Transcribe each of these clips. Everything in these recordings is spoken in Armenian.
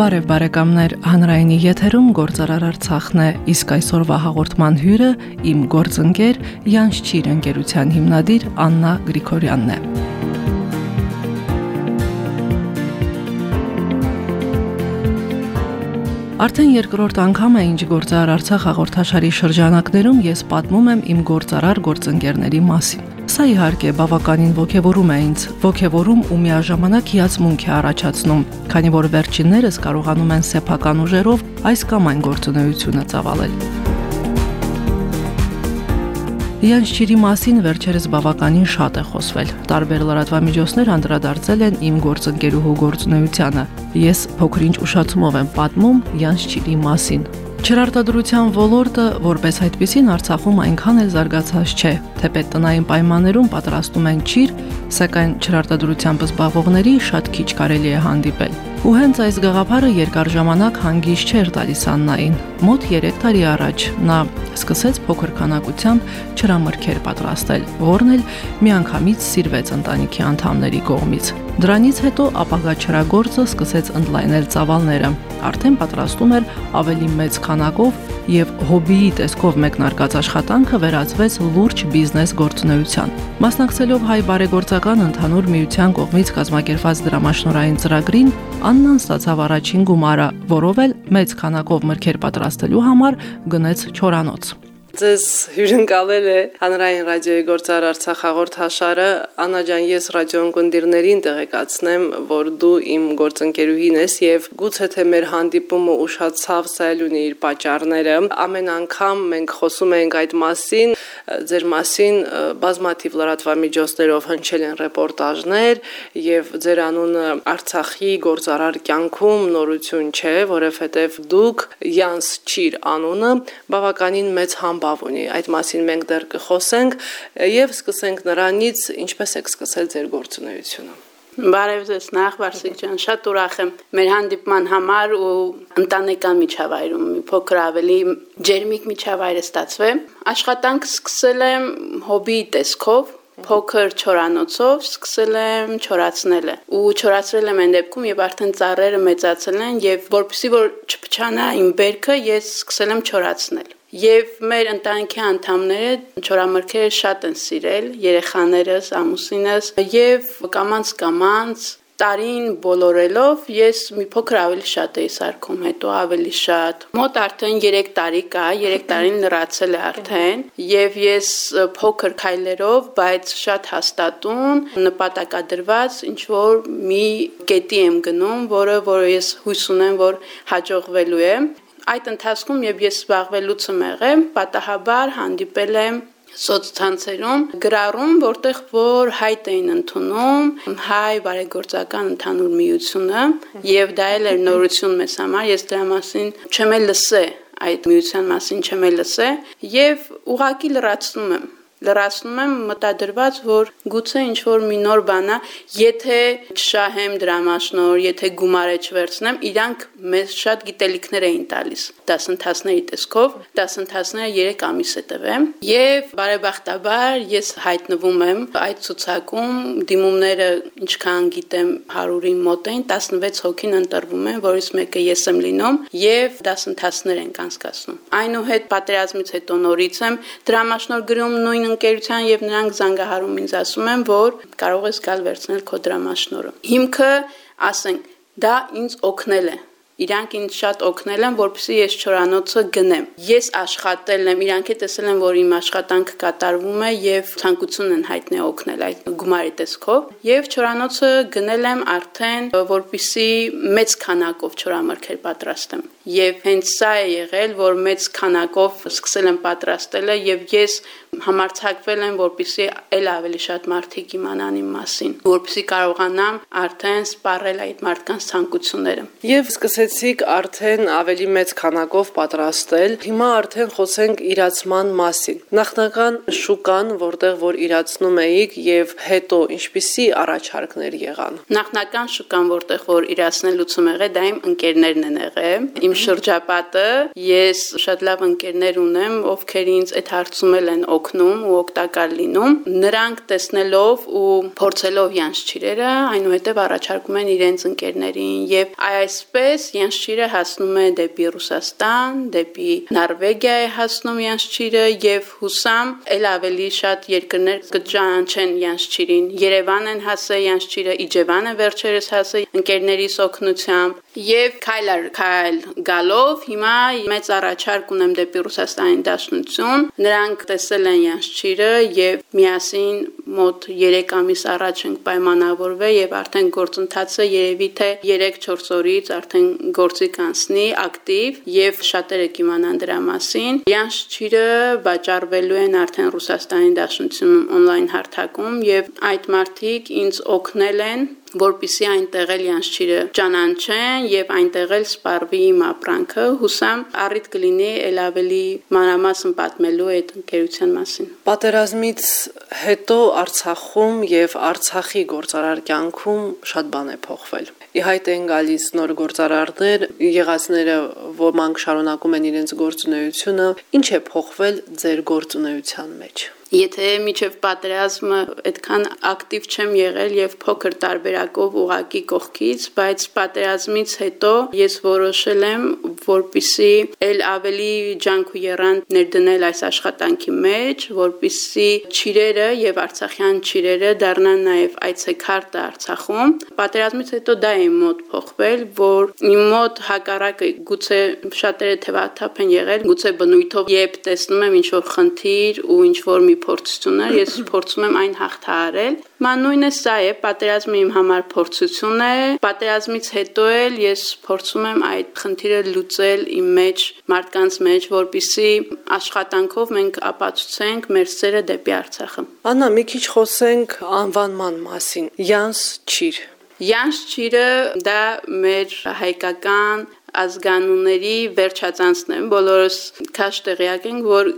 Բարև բարեկամներ, հանրայինի եթերում գործարար Արցախն է, իսկ այսօրվա հաղորդման հյուրը իմ գործընկեր Յանշ Չիր ընկերության հիմնադիր Աննա Գրիգորյանն է։ Արդեն երկրորդ անգամ է ինչ գործարար Արցախ հաղորդաշարի շրջանակներում ես պատմում եմ իմ գործարար գործընկերների մասին։ Սա իհարկե բավականին ողջևորում է ինձ, ողջևորում ու միաժամանակ հիացմունք է առաջացնում, քանի որ վերջիններս կարողանում են սեփական ուժերով այս կամ այն գործունեությունը ծավալել։ Յանշչիրի մասին վերջերս բավականին շատ է խոսվել։ Տարբեր լրատվամիջոցներ անդրադարձել են իմ գործընկերուհու գործունեությանը։ Ես փոքրինչ ուշացումով եմ պատմում Յանշչիրի մասին, Չրարտադրության ոլորտը որպես այդպեսին Արցախում այնքան էլ զարգացած չէ, թեպետ տնային պայմաններում պատրաստում են ճիր, սակայն չրարտադրությամբ զբաղվողների շատ քիչ կարելի է հանդիպել։ Ու հենց այս գաղափարը երկար ժամանակ հանգիստ չէր տալիս Աննային։ Մոտ 3 տարի առաջ նա սկսեց փոքր քանակությամբ չրամրգեր պատրաստել, որն էլ միանգամից սիրվեց ընտանիքի անդամների կողմից։ Դրանից հետո ապագա չրագործը սկսեց ընդլայնել ծավալները։ Արդեն պատրաստում էր ավելի մեծ քանակով եւ հոբիի տեսքով մեկնարկած աշխատանքը վերածվեց լուրջ բիզնես գործունեության։ Մասնակցելով հայ բարեգործական ընդհանուր միության կողմից կազմակերպված դրամաշնորհային ծրագրին, Աննան ստացավ առաջին գումարը, որով էլ մեծ քանակով մրգեր պատրաստելու համար գնեց Չորանոց։ Ձեզ հյուրընկալել է հանրային ռադիոյի գործար Արցախ հաղորդաշարը։ Անա ջան, ես ռադիոն կնդիրներին տեղեկացնեմ, որ դու իմ գործընկերուհին ես եւ գուցե թե մեր հանդիպումը ուշացավ սայլունի իր պատճառները։ Ամեն անգամ մենք խոսում ենք այդ մասին, ձեր մասին բազմաթիվ լրատվամիջոցներով հնչել են ռեպորտաժներ եւ ձեր անունը Արցախի գործարար կյանքում նորություն չէ, որովհետեւ դուք Յանս Չիր անունը բավականին մեծ համ համբավ ունի։ Այդ մասին մենք դեռ կխոսենք եւ սկսենք նրանից, ինչպես եք սկսել ձեր գործունեությունը։ Բարև ձեզ նախ Վարսիկ ջան, շատ ուրախ եմ մեր հանդիպման համար ու ընտանեկան միջավայրում մի փոքր ավելի ջերմիկ միջավայր է ստացվել։ Աշխատանք սկսել եմ հոբի տեսքով, փոքր չորանոցով սկսել եմ չորացնելը ու չորացրել եմ այն դեպքում եւ արդեն ծառերը մեծացել են եւ որpիսի որ չփչանա իմ բերքը ես սկսել եմ չորացնել Եվ մեր ընտանիքի անդամները չորամրգերը շատ են սիրել, երեխաներս, ամուսինս, եւ կամանց կամանց տարին բոլորելով ես մի փոքր ավելի շատ էի սարքում, հետո ավելի շատ։ Մոտ արդեն 3 տարի կա, 3 տարին լրացել է արդեն, եւ ես փոքր քայլերով, բայց շատ հաստատուն, նպատակադրված ինչ որ մի կետի եմ գնում, որը որը ես հույս ունեմ, որ հաջողվելու է այդ ընթացքում եւ ես զբաղվելուց եմ եղել, պատահաբար հանդիպել եմ սոցցանցերում գրառում, որտեղ որ հայտ էին ընդունում հայ բարեգործական ընդհանուր միությունը եւ դա էլ էր նորություն մեզ համար, ես դրա մասին չեմ լսե այդ միության մասին չեմ լսե եւ ուղակի լրացնում եմ լրացնում եմ մտադրված, որ գուցե ինչ որ մի նոր բանա, եթե չշահեմ դրամաշնոր, եթե գումարը չվերցնեմ, իրանք մեզ շատ գիտելիքներ էին տալիս դասընթացների տեսքով, դասընթացները 3 ամիս է տևեմ եւ բարեբախտաբար ես հայտնվում եմ այդ ցուցակում, դիմումները ինչքան գիտեմ 100-ին մոտ են, 16 հոգին ընտրվում են, որից մեկը ես եմ լինում եւ դասընթացներ են կանցկացնում։ Այնուհետ պատերազմից հետո նորից եմ դրամաշնոր գրում նույն ընկերության եւ նրանք զանգահարում ինձ ասում են, որ կարող ես գալ վերցնել քո դրամաշնորը։ Հիմքը, ասենք, դա ինձ օգնել է Իրանք ինձ շատ օգնել են, որպեսզի ես չորանոցը գնեմ։ Ես աշխատել եմ, իրանք է տեսել են, որ իմ աշխատանքը կատարվում է եւ ցանկություն են հայտնել օգնել այդ գումարի տեսքով։ Եվ չորանոցը գնել եմ արդեն, որպեսզի մեծ քանակով չորամրգեր պատրաստեմ եւ հենց սա է եղել, որ մեծ քանակով սկսել եմ պատրաստելը եւ ես համարցակվել եմ, որպիսի ել ավելի շատ մարդիկ իմանան իմ մասին, որպիսի կարողանամ արդեն սպառել այդ մարդկանց ցանկությունները։ Եվ սկսեց սկսեցիք արդեն ավելի մեծ քանակով պատրաստել։ Հիմա արդեն խոսենք իրացման մասին։ Նախնական շուկան, որտեղ որ իրացնում էիք եւ հետո ինչպիսի առաջարկներ եղան։ Նախնական շուկան, որտեղ որ իրացնելուց եմ եղել, դա իմ ընկերներն են եղել։ Իմ շրջապատը ես շատ լավ ընկերներ ունեմ, ովքեր ինձ այդ հարցում են օգնում ու օգտակար լինում։ Նրանք տեսնելով ու փորձելով յանշչիրերը, այնուհետև առաջարկում են իրենց ընկերներին եւ այսպես յանշչիրը հասնում է դեպի Ռուսաստան, դեպի Նորվեգիա է հասնում յանշչիրը եւ հուսամ ել ավելի շատ երկրներ կճանաչեն յանշչիրին։ Երևան են հասել յանշչիրը, Իջևանը վերջերս հասել ընկերներիս օգնությամբ Եվ քայլ առ քայլ գալով հիմա մեծ առաջարկ ունեմ դեպի Ռուսաստանի Դաշնություն։ Նրանք տեսել են յանշչիրը եւ միասին մոտ 3 ամիս առաջ ենք պայմանավորվել եւ արդեն գործընթացը երևի թե 3-4 օրից արդեն գործի կանցնի ակտիվ եւ շատերը կիմանան դրա մասին։ Յանշչիրը վաճառվելու են արդեն Ռուսաստանի Դաշնությունում on-line հարթակում եւ այդ մարդիկ ինձ օգնել են որpիսի այնտեղ էլ յանշչիրը ճանաչեն եւ այնտեղ էլ սպառվի իմ ապրանքը հուսամ առիթ կլինի ել ավելի մանրամասն պատմելու այդ ընկերության մասին պատերազմից հետո Արցախում եւ Արցախի գործարար կյանքում շատ բան է փոխվել իհայտ են գալիս նոր գործարարներ, եղածները ոմանք շարունակում են իրենց գործունեությունը, ինչ է փոխվել ձեր գործունեության մեջ։ Եթե միջև պատերազմը այդքան ակտիվ չեմ եղել եւ փոքր տարբերակով ուղակի կողքից, բայց պատերազմից հետո ես որոշել եմ, որպիսի ել ավելի ջանք ու երան ներդնել այս աշխատանքի մեջ, որպիսի ճիրերը եւ արցախյան ճիրերը դառնան նաեւ այցեքարտը Արցախում։ Պատերազմից հետո դա է մոտ փոխվել, որ իմ մոտ հակառակը գուցե շատերը թվաթափ են եղել, գուցե բնույթով երբ տեսնում եմ ինչ որ խնդիր ու ինչ որ մի փորձություններ, ես փորձում եմ այն հաղթահարել։ Մանույնը սա է, պատերազմը իմ համար փորձություն է։ Պատերազմից հետո էլ ես փորձում եմ այդ խնդիրը լուծել իմ մեջ, մարդկանց մեջ, որpիսի աշխատանքով մենք ապացուցենք մեր սերը դեպի Արցախը։ Աննա, մի քիչ խոսենք անվանման մասին։ Յանս Չիր Յանս Չիրը դա մեր հայկական ազգանունների վերջածանցն են։ Բոլորս քաշ տեղյակ ենք, որ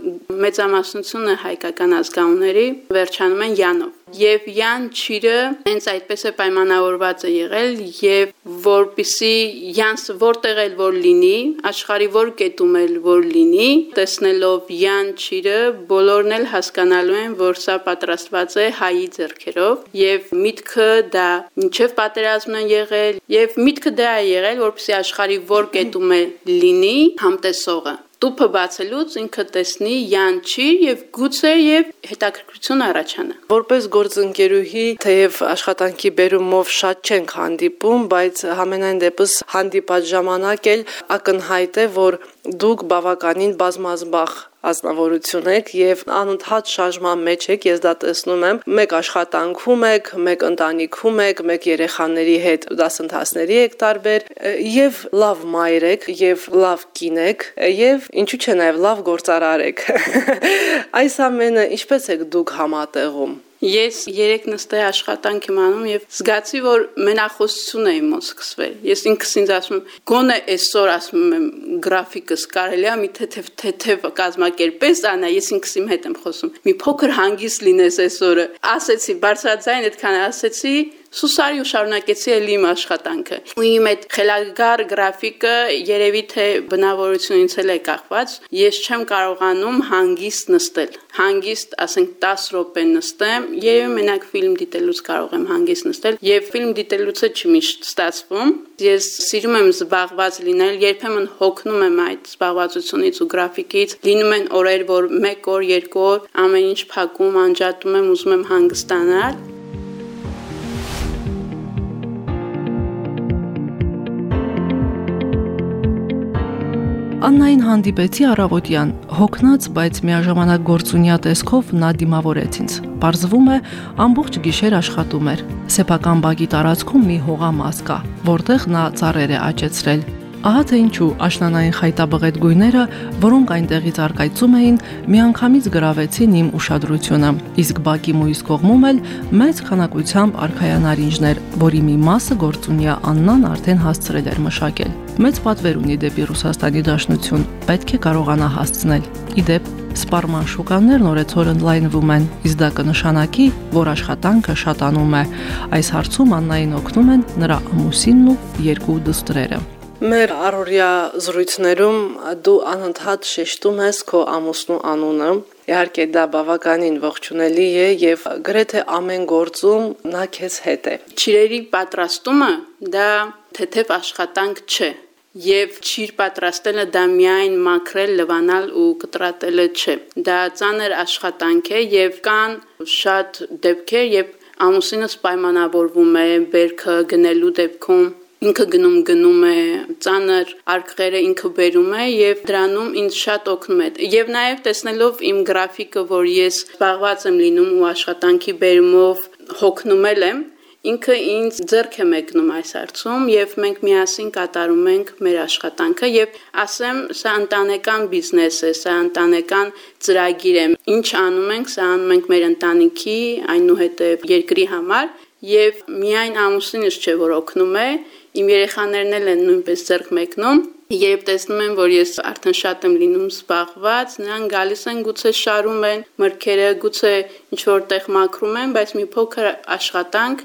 մեծամասնությունը հայկական ազգանունների վերջանում են յանով եւ Յան Չիրը հենց այդպես է պայմանավորված է եղել եւ որpիսի Յանսը որտեղ էլ որ լինի, աշխարի որ կետում էլ որ լինի, տեսնելով Յան Չիրը բոլորն էլ հասկանալու են, որ սա պատրաստված է հայի ձեռքերով եւ միտքը դա ինչեւ պատերազմն են եղել եւ միտքը դա է եղել, որpիսի աշխարի որ կետում է լինի համտեսողը տուփը բացելուց ինքը տեսնի յանչի եւ գուցե եւ հետաքրքրություն առաջանա։ Որպես գործընկերուհի, թեև աշխատանքի բերումով շատ չենք հանդիպում, բայց համենայն դեպս հանդիպած ժամանակ էլ ակնհայտ է, որ դուք բավականին բազմազբաղ ազնվորություն եք եւ անընդհատ շարժման մեջ եք, ես դա տեսնում եմ։ Մեկ աշխատանքում եք, մեկ ընտանիքում եք, մեկ երեխաների հետ դասընթացների եք տարբեր եւ լավ մայր եք եւ լավ կին եք եւ ինչու՞ չէ նաեւ լավ գործարար եք։ Այս ամենը ինչպես եք դուք համատեղում։ Ես երեք նստե աշխատանք եմ անում եւ զգացի, որ մենախոսություն է իմ մոտ սկսվել։ Ես ինքս ինձ ասում եմ, գոնե այսօր ասում եմ գրաֆիկս կարելի է մի թեթև թեթև կազմակերպես անա, ես ինքս իմ հետ եմ խոսում։ Մի փոքր հանգիստ լինես այսօրը։ Ասեցի, բարձրաձայն այդքան ասեցի, Սուսարի ու շարունակեցի էլ իմ աշխատանքը։ Ու իմ այդ խելագար գրաֆիկը երևի թե բնավորությունից էլ է կախված։ Ես չեմ կարողանում հանգիստ նստել։ Հանգիստ, ասենք 10 րոպե նստեմ, երևի մենակ ֆիլմ դիտելուց կարող եմ հանգիստ նստել, եւ ֆիլմ դիտելուց է չմիշտ ստացվում։ Ես սիրում եմ զբաղված լինել, երբեմն հոգնում եմ այդ զբաղվածությունից ու գրաֆիկից։ Լինում են օրեր, որ 1 օր, 2 օր ամեն ինչ փակում, անջատում եմ, ուզում եմ հանգստանալ Աննային հանդիպեցի առավոտյան, հոգնած, բայց միաժամանակ գործունյա տեսքով նա դիմավորեց ինձ։ Պարզվում է, ամբողջ գիշեր աշխատում էր։ Սեփական բակի տարածքում մի հողամաս կա, որտեղ նա ծառեր է աճեցրել։ Ահա թե ինչու աշնանային խայտաբղետ գույները, որոնք այնտեղից արկայծում էին, միանգամից գրավեցին իմ ուշադրությունը։ Իսկ բակի մույս կողմում էլ մեծ քանակությամբ արխայանարինջներ, որի մի մասը գործունյա Աննան արդեն հասցրել էր մշակել։ Մեծ պատվեր ունի դեպի Ռուսաստանի Դաշնություն, պետք է կարողանա հասցնել։ Իդեպ Սպարման շուկաներն օրեցօր ընդլայնվում են, իսկ դա կնշանակի, որ աշխատանքը շատանում է։ Այս հարցում Աննային օգնում են նրա ամուսինն ու երկու դուստրերը։ Մեր առօրյա զրույցներում դու անընդհատ շեշտում ես քո ամուսնու անունը։ Իհարկե դա բավականին ողջունելի է եւ գրեթե ամեն գործում նա քեզ հետ է։ Չիրերի պատրաստումը դա թեթև աշխատանք չէ եւ ճիր պատրաստելը դա միայն մաքրել, լվանալ ու կտրատելը չէ։ Դա ծանր աշխատանք է եւ կան շատ դեպքեր, երբ ամուսինս պայմանավորվում է բերքը գնելու դեպքում ինքը գնում գնում է ծանր արկղերը ինքը բերում է եւ դրանում ինձ շատ օգնում է եւ նաեւ տեսնելով իմ գրաֆիկը որ ես զբաղված եմ լինում ու աշխատանքի բերումով հոգնում եմ ինքը ինձ ձեռք է մեկնում այս հարցում եւ մենք միասին կատարում ենք մեր աշխատանքը եւ ասեմ սա ընտանեկան բիզնես է, սա ընտանեկան ծրագիր է։ Ինչ անում ենք, սա անում ենք մեր ընտանիքի, այնուհետեւ երկրի համար եւ միայն ամուսինս չէ որ օգնում է, իմ երեխաներն էլ են նույնպես ձեռք մեկնում Երբ տեսնում են, որ ես արդեն շատ եմ լինում զբաղված, նրանք գալիս են, գուցե շարում են մրգերը, գուցե ինչ որտեղ մաքրում են, բայց մի փոքր աշխատանք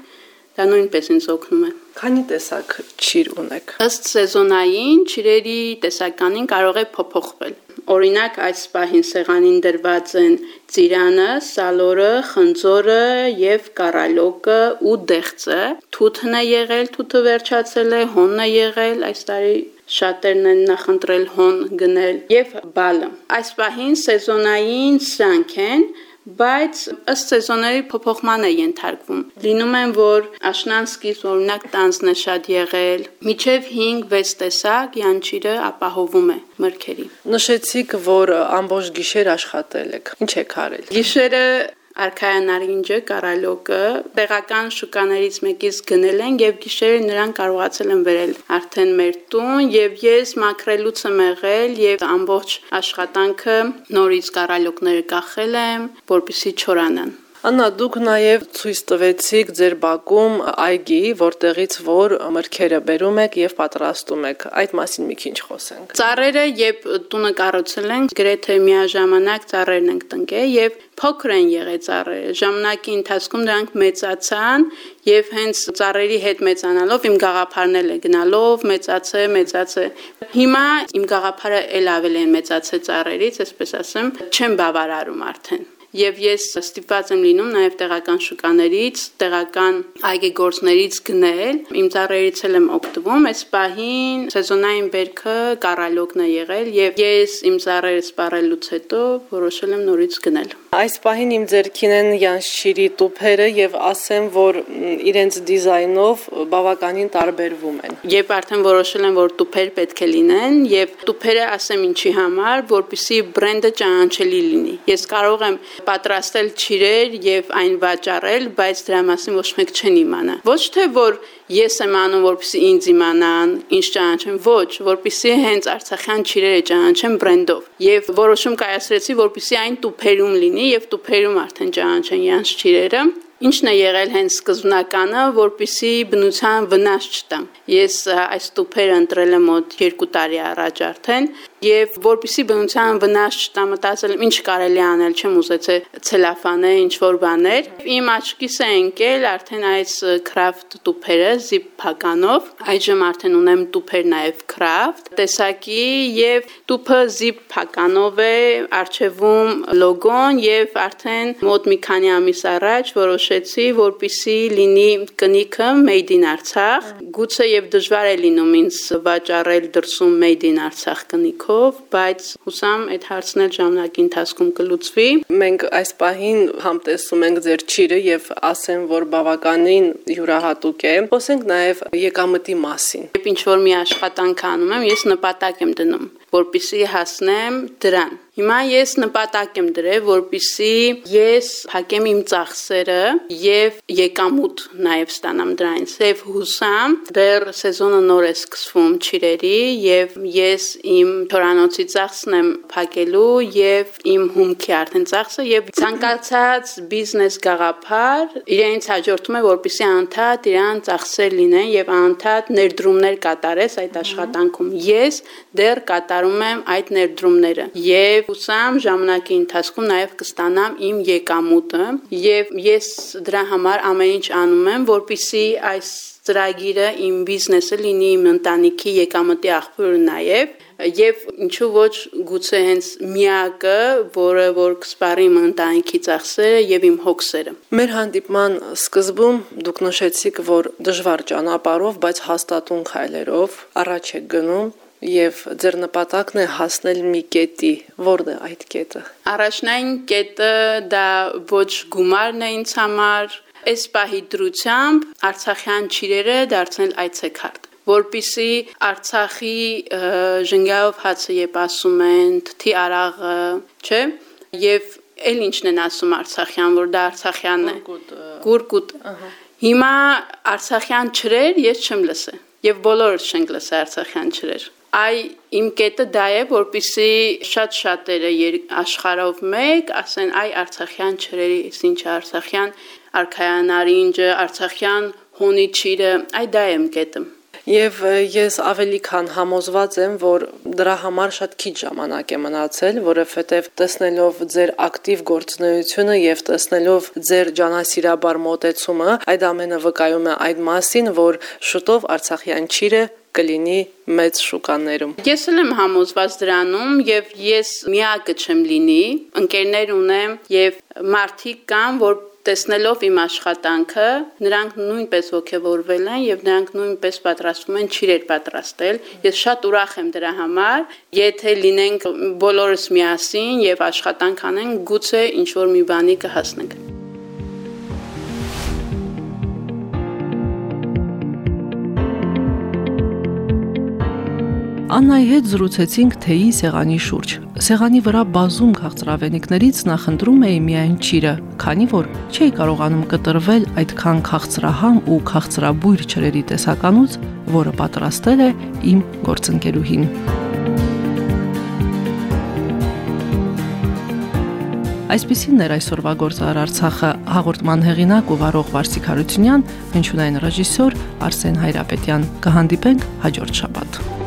դա նույնպես ինձ օգնում է։ Քանի տեսակ ճիր ունեք։ Ըստ սեզոնային ճիրերի տեսականին կարող է փոփոխվել։ Օրինակ այս պահին սեղանին դրված են ծիրանը, սալորը, խնձորը եւ կարալոկը ու դեղցը։ Թութն է եղել, թութը վերջացել է, հոնն է եղել, այս տարի շատերն են նախընտրել հոն գնել եւ բալը։ Այս պահին սեզոնային սրանք են, բայց ըստ սեզոնների փոփոխման է ենթարկվում։ Լինում են, որ աշնանսկից օրինակ տանձն է շատ եղել, միջև 5-6 տեսակ յանչիրը ապահովում է մրգերի։ Նշեցիք, որ ամբողջ գիշեր աշխատել եք։ Ինչ եք արել։ Գիշերը արքայանարինջը, կարալոկը տեղական շուկաներից մեկից գնել են եւ գիշերը նրան կարողացել են վերել արդեն մեր տուն եւ ես մաքրելուց եմ եղել եւ ամբողջ աշխատանքը նորից կարալոկները կախել եմ, որպիսի չորանան։ Աննա, դուք նաև ցույց տվեցիք ձեր բակում այգի, որտեղից որ մրգերը բերում եք եւ պատրաստում եք։ Այդ մասին մի քիչ խոսենք։ Ծառերը, երբ տունը կառուցել ենք, գրեթե միաժամանակ ծառերն ենք տնկել եւ փոքր են եղել ծառերը։ Ժամանակի ընթացքում դրանք մեծացան եւ հենց ծառերի հետ մեծանալով իմ գաղափարն է գնալով մեծացե, մեծացե։ Հիմա իմ գաղափարը ել ավելի են մեծացել ծառերից, այսպես ասեմ, չեմ բավարարում արդեն եւ ես ստիպված եմ լինում նաեւ տեղական շուկաներից, տեղական այգեգործներից գնել։ Իմ ծառերից եմ օգտվում, այս պահին սեզոնային բերքը կարալոկն է եղել եւ ես իմ ծառերը սպառելուց հետո որոշել եմ նորից գնել։ Այս պահին իմ ձեռքին են յանշիրի տուփերը եւ ասեմ, որ իրենց դիզայնով բավականին տարբերվում են։ Երբ արդեն որոշել եմ, որ տուփեր պետք է լինեն եւ տուփերը ասեմ ինչի համար, որpիսի բրենդը ճանաչելի լինի։ Ես կարող եմ պատրաստել ճիրեր եւ այն վաճառել, բայց դրա մասին ոչ մեկ չեն իմանա։ Ոչ թե որ ես եմ անում, որպեսզի ինձ իմանան, ինչ ճանաչեն, ոչ, որպեսզի հենց Արցախյան ճիրերը ճանաչեն բրենդով։ Եվ որոշում կայացրեցի, որպեսզի այն տուփերում լինի եւ տուփերում արդեն ճանաչեն յանց ճիրերը Ինչն է եղել հենց սկզբնականը, որpիսի բնության վնաս չտա։ Ես այս տուփերը ընտրել եմ մոտ 2 տարի առաջ արդեն եւ որpիսի բնության վնաս չտա մտածել ինչ կարելի անել, չեմ ուզեցել ցելոֆանը, ինչ որ բաներ։ Իմ աչքիս է ընկել արդեն այս craft տուփերը zip փականով։ Այժմ արդեն ունեմ տուփեր նաեւ craft տեսակի եւ տուփը zip փականով է արխիվում լոգոն եւ արդեն մոտ մի քանի ամիս առաջ որոշ որոշեցի, որpիսի լինի կնիքը Made in Artsakh։ Գուցե եւ դժվար է լինում ինձ վաճառել դրսում Made in Artsakh կնիքով, բայց հուսամ այդ հարցն էլ ժամանակի ընթացքում կլուծվի։ Մենք այս պահին համտեսում ենք ձեր ճիրը եւ ասեմ, որ բավականին յուրահատուկ է։ Խոսենք նաեւ եկամտի մասին։ Երբ ինչ որ մի աշխատանք անում եմ, ես նպատակ եմ դնում որպիսի հասնեմ դրան։ Հիմա ես նպատակ եմ դրել, որպիսի ես փակեմ իմ ծախսերը եւ եկամուտ նաեւ ստանամ դրանից։ Եվ հուսամ դեռ սեզոնը նոր է սկսվում ճիրերի եւ ես իմ թորանոցի ծախսն եմ փակելու եւ իմ հումքի արդեն ծախսը եւ ցանկացած բիզնես գաղափար իրենց հաջորդում է որպիսի անդադ իրան ծախսեր լինեն եւ անդադ ներդրումներ կատարես այդ աշխատանքում։ Ես դեռ կատարում եմ այդ ներդրումները եւ հուսամ ժամանակի ընթացքում նաև կստանամ իմ եկամուտը եւ ես դրա համար ամեն ինչ անում եմ, որpիսի այս ծրագիրը իմ բիզնեսը լինի իմ ընտանիքի եկամտի աղբյուր նաև եւ ինչու ոչ գուցե հենց միակը, որը որ կսպարի իմ ընտանիքի ծախսերը եւ իմ հոգսերը։ Մեր հանդիպման սկզբում դուք նշեցիք, որ դժվար ճանապարհով, բայց հաստատուն քայլերով առաջ եք գնում եւ ձեր նպատակն է հասնել մի կետի։ Որն է այդ կետը։ Առաջնային կետը դա ոչ գումարն է ինձ համար, այս պահի դրությամբ Արցախյան ճիրերը դարձնել այցեքարտ որպիսի Արցախի ժնգայով հացը երբ ասում են թի արաղը, չէ, եւ էլ ինչն են ասում Արցախյան, որ դա Արցախյանն է։ Գուրկուտ։ Հիմա Արցախյան ճրեր ես չեմ լսել եւ բոլորս չենք լսել Արցախյան ճրեր այ իմ կետը դա է, որpիսի շատ շատերը աշխարհով մեկ ասեն այ Արցախյան ճրերի, ինչ Արցախյան արքայանարինջը, Արցախյան հունի ճիրը, այ դա իմ կետը։ Եվ ես ավելի քան համոզված եմ, որ դրա համար շատ քիչ ժամանակ է մնացել, որովհետև տեսնելով ձեր ակտիվ գործունեությունը եւ տեսնելով ձեր ջանասիրաբար մոտեցումը, այդ ամենը վկայում է այդ մասին, որ շուտով Արցախյան ճիրը կլինի մեծ շուկաներում։ Ես էլ եմ համոզված դրանում եւ ես միակը չեմ լինի, ընկերներ ունեմ եւ մարդիկ կան, որ տեսնելով իմ աշխատանքը, նրանք նույնպես ողջևորվել են եւ նրանք նույնպես պատրաստվում են ճիրեր պատրաստել։ Ես շատ ուրախ եմ դրա համար։ Եթե լինենք բոլորս միասին եւ աշխատանք անենք, գուցե ինչ որ մի բանի կհասնենք։ Աննայի հետ զրուցեցինք թեյի սեղանի շուրջ։ Սեղանի վրա բազում քաղցրավենիքներից նախընտրում էի միայն ճիրը, քանի որ չէի կարողանում կտրվել այդքան քաղցրահամ ու քաղցրաբույր ճրերի տեսականուց, որը պատրաստել է իմ գործընկերուհին։ Այսպեսին էր այսօրվա գործար Արցախը հաղորդման հեղինակ ու վարող Վարսիկ Հարությունյան, հնչյունային ռեժիսոր Արսեն Հայրապետյան։ Կհանդիպենք հաջորդ շաբաթ։